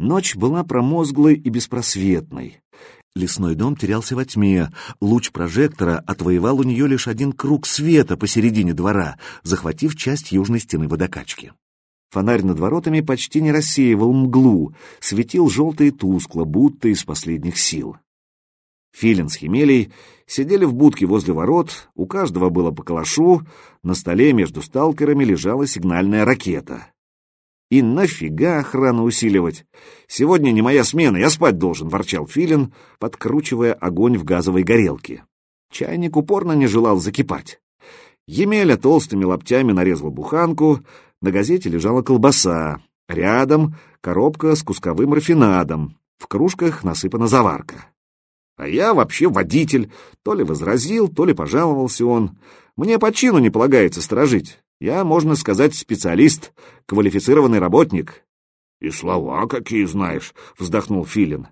Ночь была промозглой и беспросветной. Лесной дом терялся во тьме. Луч прожектора отвоевал у нее лишь один круг света посередине двора, захватив часть южной стены водокачки. Фонарь над воротами почти не рассеивал мглу, светил желто и тускло, будто из последних сил. Филин с Химелей сидели в будке возле ворот, у каждого было по калашу, на столе между сталкерами лежала сигнальная ракета. И нафига охрану усиливать? Сегодня не моя смена, я спать должен, ворчал Филин, подкручивая огонь в газовой горелке. Чайник упорно не желал закипать. Емеля толстыми лоптями нарезал буханку, на газете лежала колбаса, рядом коробка с кусковым рафинадом, в кружках насыпана заварка. А я вообще водитель, то ли возразил, то ли пожаловался он. Мне по чину не полагается сторожить. Я, можно сказать, специалист, квалифицированный работник. — И слова какие знаешь, — вздохнул Филин.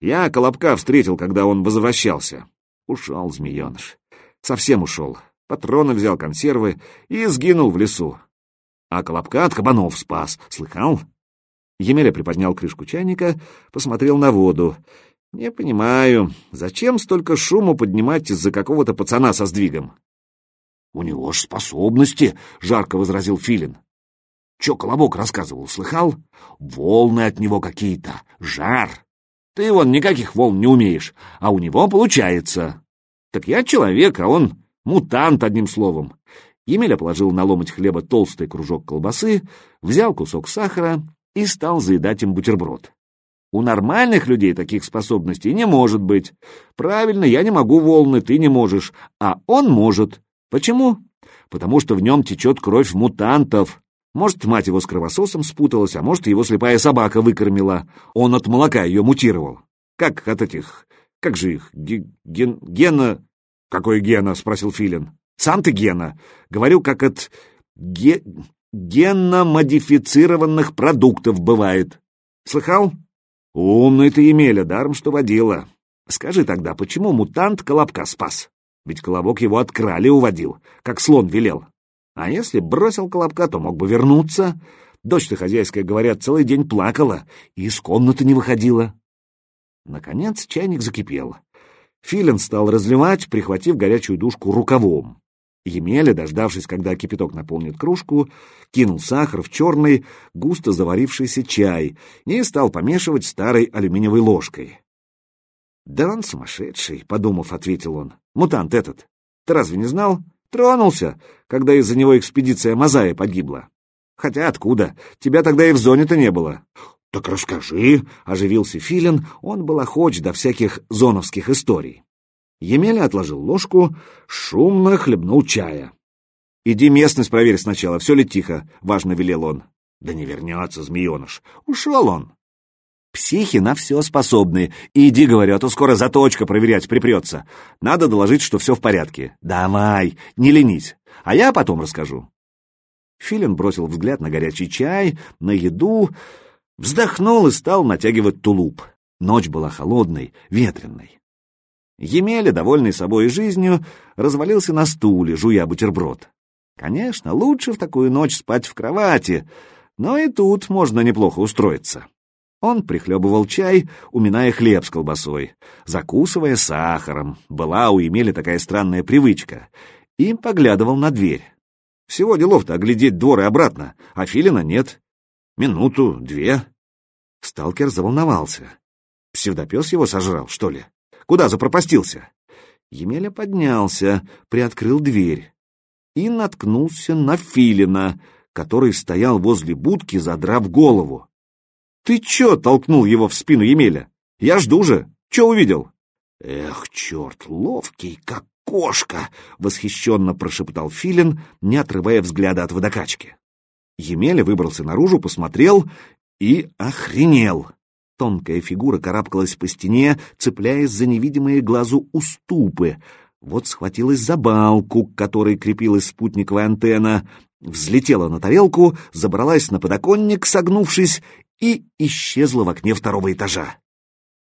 Я Колобка встретил, когда он возвращался. Ушел, змееныш. Совсем ушел. Патроны взял, консервы и сгинул в лесу. А Колобка от кабанов спас. Слыхал? Емеля приподнял крышку чайника, посмотрел на воду. «Не понимаю, зачем столько шуму поднимать из-за какого-то пацана со сдвигом? «У него ж способности», — жарко возразил Филин. «Чё Колобок рассказывал, слыхал? Волны от него какие-то, жар. Ты вон никаких волн не умеешь, а у него получается. Так я человек, а он мутант, одним словом». Емеля положил на ломоть хлеба толстый кружок колбасы, взял кусок сахара и стал заедать им бутерброд. У нормальных людей таких способностей не может быть. Правильно, я не могу волны, ты не можешь, а он может. Почему? Потому что в нем течет кровь мутантов. Может, мать его с кровососом спуталась, а может, его слепая собака выкормила. Он от молока ее мутировал. Как от этих... Как же их? Ген... Гена... Какой Гена? — спросил Филин. Сам ты Гена. Говорю, как от... Ге... Генно-модифицированных продуктов бывает. Слыхал? Умный ты, Емеля, даром что водила. Скажи тогда, почему мутант Колобка спас? Ведь Колобок его от крали уводил, как слон велел. А если бросил Колобка, то мог бы вернуться. Дочь-то хозяйская, говорят, целый день плакала и из комнаты не выходила. Наконец чайник закипел. Филин стал разливать, прихватив горячую душку рукавом. Емеля, дождавшись, когда кипяток наполнит кружку, кинул сахар в черный, густо заварившийся чай и стал помешивать старой алюминиевой ложкой. «Да он сумасшедший», — подумав, ответил он. «Мутант этот. Ты разве не знал? Тронулся, когда из-за него экспедиция Мазая погибла. Хотя откуда? Тебя тогда и в зоне-то не было». «Так расскажи», — оживился Филин, он был охоч до всяких зоновских историй. Емеля отложил ложку, шумно хлебнул чая. «Иди местность проверь сначала, все ли тихо», — важно велел он. «Да не вернется, змееныш. Ушел он». Психи на все способны. Иди, говорю, а то скоро заточка проверять припрется. Надо доложить, что все в порядке. Давай, не ленись, а я потом расскажу. Филин бросил взгляд на горячий чай, на еду, вздохнул и стал натягивать тулуп. Ночь была холодной, ветренной. Емеля, довольный собой и жизнью, развалился на стуле, жуя бутерброд. Конечно, лучше в такую ночь спать в кровати, но и тут можно неплохо устроиться. Он прихлебывал чай, уминая хлеб с колбасой, закусывая сахаром. Была у Емеля такая странная привычка. И поглядывал на дверь. Всего делов-то оглядеть двор и обратно, а Филина нет. Минуту, две. Сталкер заволновался. Псевдопес его сожрал, что ли? Куда запропастился? Емеля поднялся, приоткрыл дверь и наткнулся на Филина, который стоял возле будки, задрав голову. «Ты чё?» — толкнул его в спину Емеля. «Я жду же. Чё увидел?» «Эх, черт, ловкий, как кошка!» — восхищенно прошептал Филин, не отрывая взгляда от водокачки. Емеля выбрался наружу, посмотрел и охренел. Тонкая фигура карабкалась по стене, цепляясь за невидимые глазу уступы. Вот схватилась за балку, к которой крепилась спутниковая антенна, взлетела на тарелку, забралась на подоконник, согнувшись, и исчезла в окне второго этажа.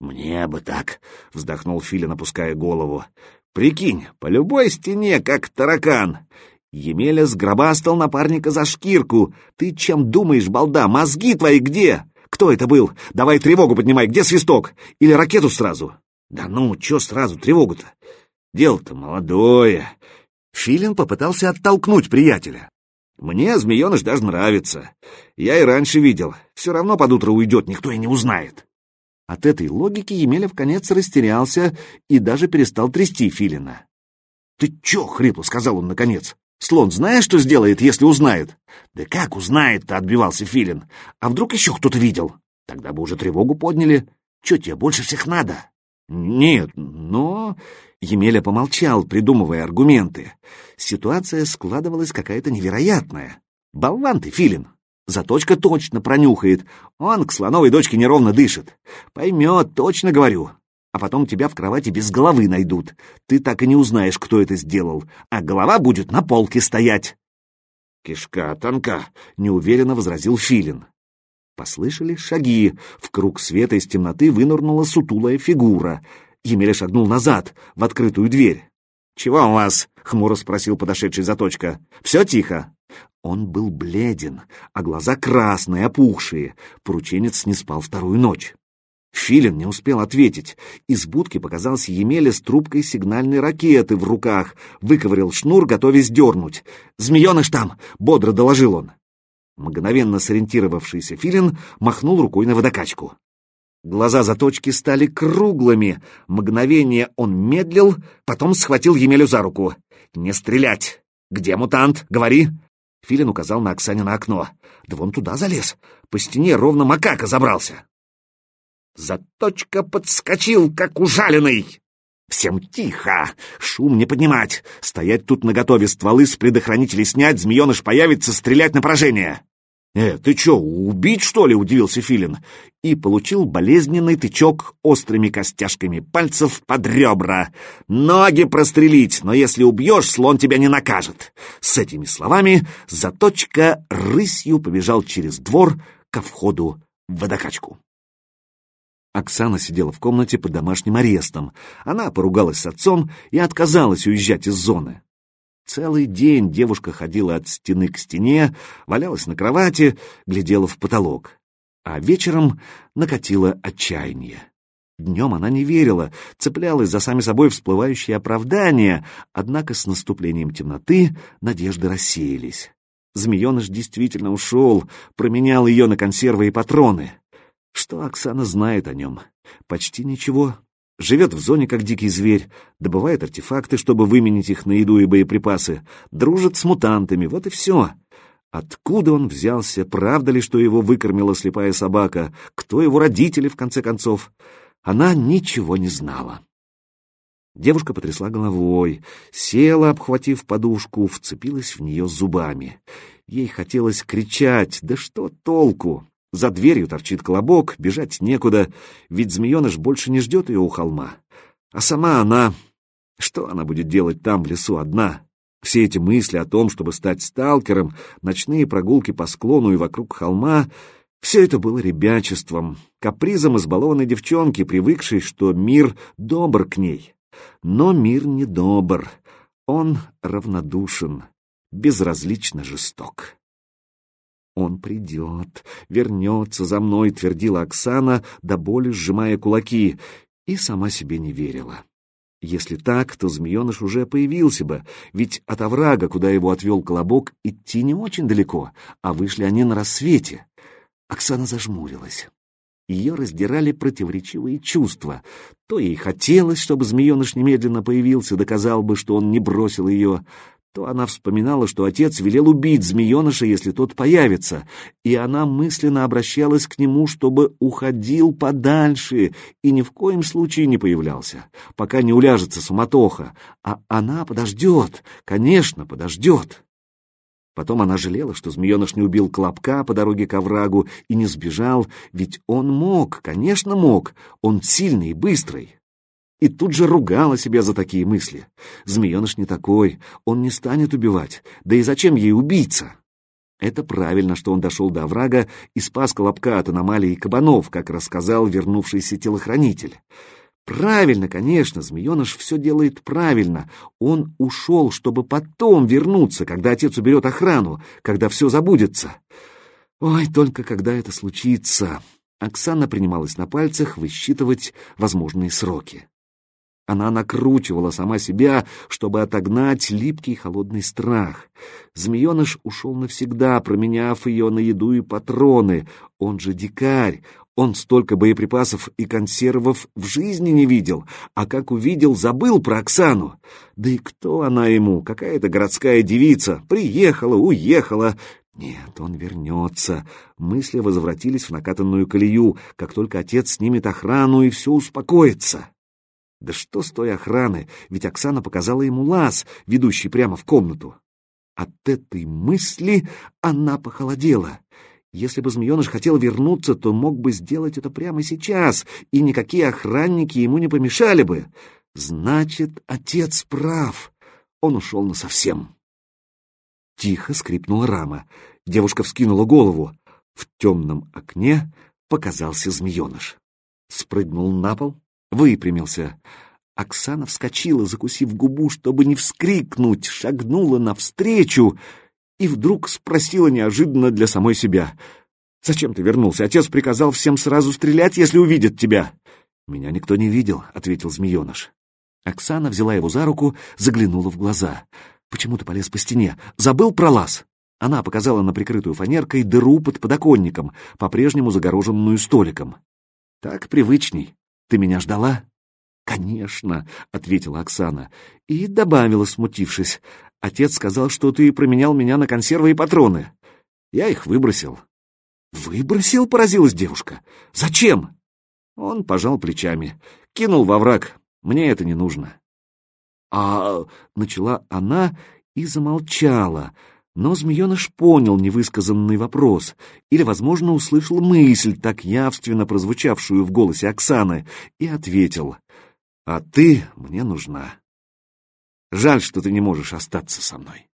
«Мне бы так», — вздохнул Филин, опуская голову. «Прикинь, по любой стене, как таракан. Емеля сгробастал напарника за шкирку. Ты чем думаешь, балда, мозги твои где? Кто это был? Давай тревогу поднимай. Где свисток? Или ракету сразу? Да ну, чё сразу тревогу-то? Дело-то молодое. Филин попытался оттолкнуть приятеля. Мне змееныш даже нравится. Я и раньше видел. Все равно под утро уйдет, никто и не узнает. От этой логики Емеля в конец растерялся и даже перестал трясти Филина. «Ты чё?» — хрипло сказал он наконец. «Слон знаешь, что сделает, если узнает?» «Да как узнает-то?» — отбивался Филин. «А вдруг еще кто-то видел? Тогда бы уже тревогу подняли. Чё тебе больше всех надо?» «Нет, но...» Емеля помолчал, придумывая аргументы. Ситуация складывалась какая-то невероятная. «Болван ты, Филин! Заточка точно пронюхает. Он к слоновой дочке неровно дышит. Поймет, точно говорю. А потом тебя в кровати без головы найдут. Ты так и не узнаешь, кто это сделал, а голова будет на полке стоять. Кишка тонка, неуверенно возразил Филин. Послышали шаги. В круг света из темноты вынырнула сутулая фигура. Емеля шагнул назад, в открытую дверь. «Чего у вас?» — хмуро спросил подошедший заточка. «Все тихо». Он был бледен, а глаза красные, опухшие. Порученец не спал вторую ночь. Филин не успел ответить. Из будки показался Емеля с трубкой сигнальной ракеты в руках, выковырял шнур, готовясь дернуть. «Змееныш там!» — бодро доложил он. Мгновенно сориентировавшийся Филин махнул рукой на водокачку. Глаза заточки стали круглыми. Мгновение он медлил, потом схватил Емелю за руку. «Не стрелять! Где мутант? Говори!» Филин указал на Оксане на окно. «Да вон туда залез. По стене ровно макака забрался». Заточка подскочил, как ужаленный. Всем тихо, шум не поднимать, стоять тут наготове, стволы с предохранителей снять, змееныш появится, стрелять на поражение. «Э, ты чё, убить, что ли?» — удивился Филин. И получил болезненный тычок острыми костяшками пальцев под ребра. «Ноги прострелить, но если убьешь, слон тебя не накажет». С этими словами Заточка рысью побежал через двор ко входу в водокачку. Оксана сидела в комнате под домашним арестом. Она поругалась с отцом и отказалась уезжать из зоны. Целый день девушка ходила от стены к стене, валялась на кровати, глядела в потолок. А вечером накатило отчаяние. Днем она не верила, цеплялась за сами собой всплывающие оправдания, однако с наступлением темноты надежды рассеялись. Змееныш действительно ушел, променял ее на консервы и патроны. Что Оксана знает о нем? Почти ничего. Живет в зоне, как дикий зверь, добывает артефакты, чтобы выменить их на еду и боеприпасы, дружит с мутантами, вот и все. Откуда он взялся, правда ли, что его выкормила слепая собака, кто его родители, в конце концов? Она ничего не знала. Девушка потрясла головой, села, обхватив подушку, вцепилась в нее зубами. Ей хотелось кричать, да что толку? За дверью торчит колобок, бежать некуда, ведь змееныш больше не ждет ее у холма. А сама она... Что она будет делать там, в лесу, одна? Все эти мысли о том, чтобы стать сталкером, ночные прогулки по склону и вокруг холма — все это было ребячеством, капризом избалованной девчонки, привыкшей, что мир добр к ней. Но мир не добр, он равнодушен, безразлично жесток. «Он придет, вернется за мной», — твердила Оксана, до боли сжимая кулаки, и сама себе не верила. Если так, то змееныш уже появился бы, ведь от оврага, куда его отвел колобок, идти не очень далеко, а вышли они на рассвете. Оксана зажмурилась. Ее раздирали противоречивые чувства. То ей хотелось, чтобы змееныш немедленно появился, доказал бы, что он не бросил ее, то она вспоминала, что отец велел убить змееныша, если тот появится, и она мысленно обращалась к нему, чтобы уходил подальше и ни в коем случае не появлялся, пока не уляжется суматоха, а она подождет, конечно, подождет. Потом она жалела, что змееныш не убил Клопка по дороге к оврагу и не сбежал, ведь он мог, конечно мог, он сильный и быстрый и тут же ругала себя за такие мысли. Змееныш не такой, он не станет убивать, да и зачем ей убийца? Это правильно, что он дошел до оврага и спас Колобка от аномалии кабанов, как рассказал вернувшийся телохранитель. Правильно, конечно, змееныш все делает правильно. Он ушел, чтобы потом вернуться, когда отец уберет охрану, когда все забудется. Ой, только когда это случится. Оксана принималась на пальцах высчитывать возможные сроки. Она накручивала сама себя, чтобы отогнать липкий холодный страх. Змееныш ушел навсегда, променяв ее на еду и патроны. Он же дикарь. Он столько боеприпасов и консервов в жизни не видел, а как увидел, забыл про Оксану. Да и кто она ему? Какая-то городская девица. Приехала, уехала. Нет, он вернется. Мысли возвратились в накатанную колею, как только отец снимет охрану и все успокоится. Да что с той охраны, ведь Оксана показала ему лаз, ведущий прямо в комнату. От этой мысли она похолодела. Если бы змееныш хотел вернуться, то мог бы сделать это прямо сейчас, и никакие охранники ему не помешали бы. Значит, отец прав. Он ушел насовсем. Тихо скрипнула рама. Девушка вскинула голову. В темном окне показался змееныш. Спрыгнул на пол, выпрямился. Оксана вскочила, закусив губу, чтобы не вскрикнуть, шагнула навстречу и вдруг спросила неожиданно для самой себя. «Зачем ты вернулся? Отец приказал всем сразу стрелять, если увидят тебя». «Меня никто не видел», — ответил змееныш. Оксана взяла его за руку, заглянула в глаза. «Почему ты полез по стене? Забыл про лаз?» Она показала на прикрытую фанеркой дыру под подоконником, по-прежнему загороженную столиком. «Так привычней. Ты меня ждала?» «Конечно», — ответила Оксана и добавила, смутившись. «Отец сказал, что ты променял меня на консервы и патроны. Я их выбросил». «Выбросил?» — поразилась девушка. «Зачем?» Он пожал плечами. «Кинул во враг. Мне это не нужно». «А...» — начала она и замолчала, но змееныш понял невысказанный вопрос или, возможно, услышал мысль, так явственно прозвучавшую в голосе Оксаны, и ответил, «А ты мне нужна. Жаль, что ты не можешь остаться со мной».